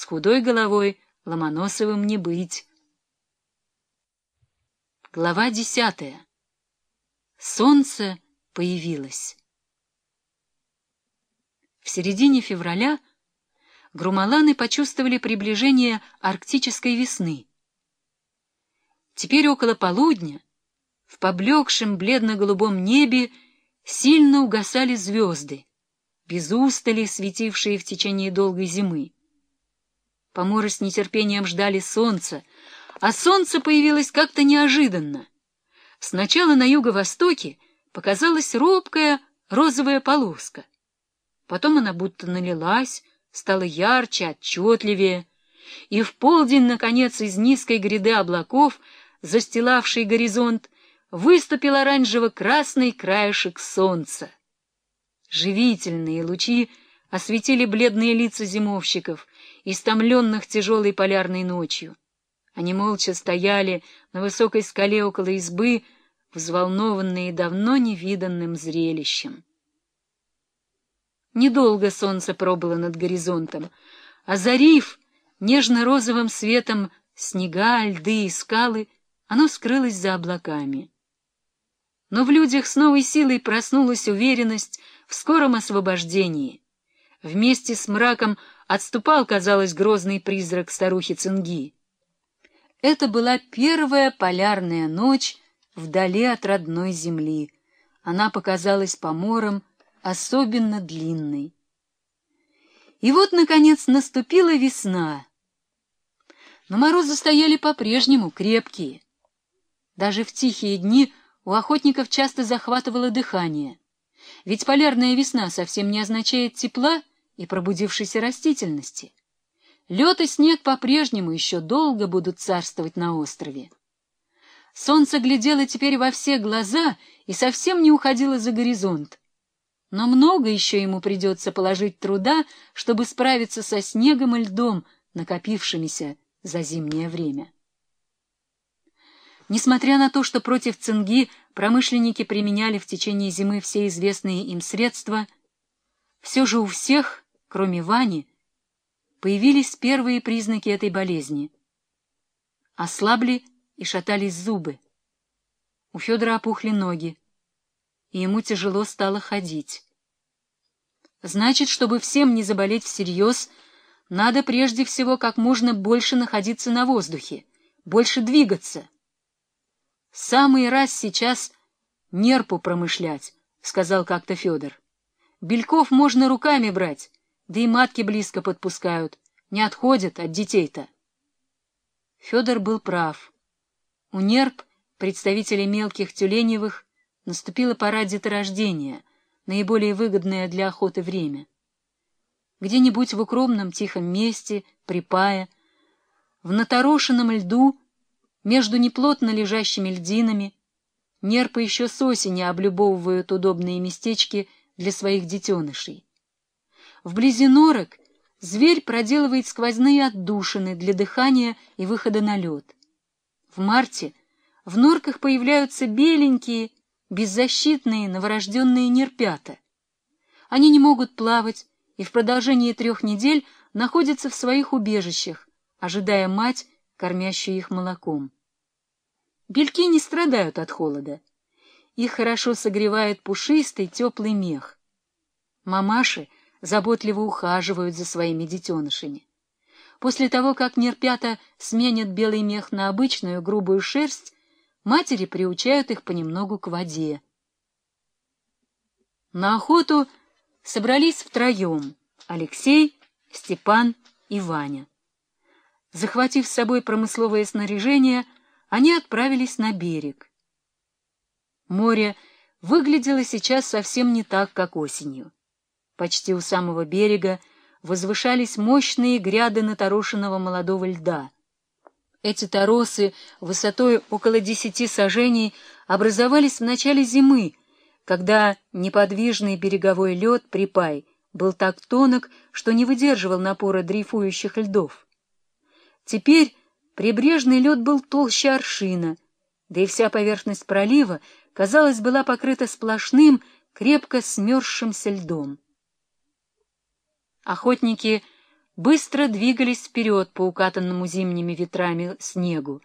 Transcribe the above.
С худой головой Ломоносовым не быть. Глава десятая. Солнце появилось. В середине февраля грумаланы почувствовали приближение арктической весны. Теперь около полудня в поблекшем бледно-голубом небе сильно угасали звезды, без устали светившие в течение долгой зимы. Поморы с нетерпением ждали солнца, а солнце появилось как-то неожиданно. Сначала на юго-востоке показалась робкая розовая полоска. Потом она будто налилась, стала ярче, отчетливее, и в полдень, наконец, из низкой гряды облаков, застилавшей горизонт, выступил оранжево-красный краешек солнца. Живительные лучи осветили бледные лица зимовщиков, истомленных тяжелой полярной ночью. Они молча стояли на высокой скале около избы, взволнованные давно невиданным зрелищем. Недолго солнце пробыло над горизонтом, озарив нежно-розовым светом снега, льды и скалы, оно скрылось за облаками. Но в людях с новой силой проснулась уверенность в скором освобождении. Вместе с мраком отступал, казалось, грозный призрак старухи Цинги. Это была первая полярная ночь вдали от родной земли. Она показалась помором особенно длинной. И вот, наконец, наступила весна. Но морозы стояли по-прежнему крепкие. Даже в тихие дни у охотников часто захватывало дыхание. Ведь полярная весна совсем не означает тепла и пробудившейся растительности. Лед и снег по-прежнему еще долго будут царствовать на острове. Солнце глядело теперь во все глаза и совсем не уходило за горизонт. Но много еще ему придется положить труда, чтобы справиться со снегом и льдом, накопившимися за зимнее время. Несмотря на то, что против цинги промышленники применяли в течение зимы все известные им средства, все же у всех, кроме Вани, появились первые признаки этой болезни. Ослабли и шатались зубы. У Федора опухли ноги, и ему тяжело стало ходить. Значит, чтобы всем не заболеть всерьез, надо прежде всего как можно больше находиться на воздухе, больше двигаться. Самый раз сейчас нерпу промышлять, — сказал как-то Федор. Бельков можно руками брать, да и матки близко подпускают, не отходят от детей-то. Федор был прав. У нерп, представителей мелких тюленевых, наступила пора деторождения, наиболее выгодное для охоты время. Где-нибудь в укромном тихом месте, припая, в наторошенном льду между неплотно лежащими льдинами нерпы еще с осени облюбовывают удобные местечки для своих детенышей. Вблизи норок зверь проделывает сквозные отдушины для дыхания и выхода на лед. В марте в норках появляются беленькие, беззащитные новорожденные нерпята. Они не могут плавать и в продолжении трех недель находятся в своих убежищах, ожидая мать кормящую их молоком. Бельки не страдают от холода. Их хорошо согревает пушистый теплый мех. Мамаши заботливо ухаживают за своими детенышами. После того, как нерпята сменят белый мех на обычную грубую шерсть, матери приучают их понемногу к воде. На охоту собрались втроем — Алексей, Степан и Ваня. Захватив с собой промысловое снаряжение, они отправились на берег. Море выглядело сейчас совсем не так, как осенью. Почти у самого берега возвышались мощные гряды наторошенного молодого льда. Эти торосы высотой около десяти сажений образовались в начале зимы, когда неподвижный береговой лед припай был так тонок, что не выдерживал напора дрейфующих льдов. Теперь прибрежный лед был толще аршина, да и вся поверхность пролива, казалось, была покрыта сплошным, крепко смерзшимся льдом. Охотники быстро двигались вперед по укатанному зимними ветрами снегу,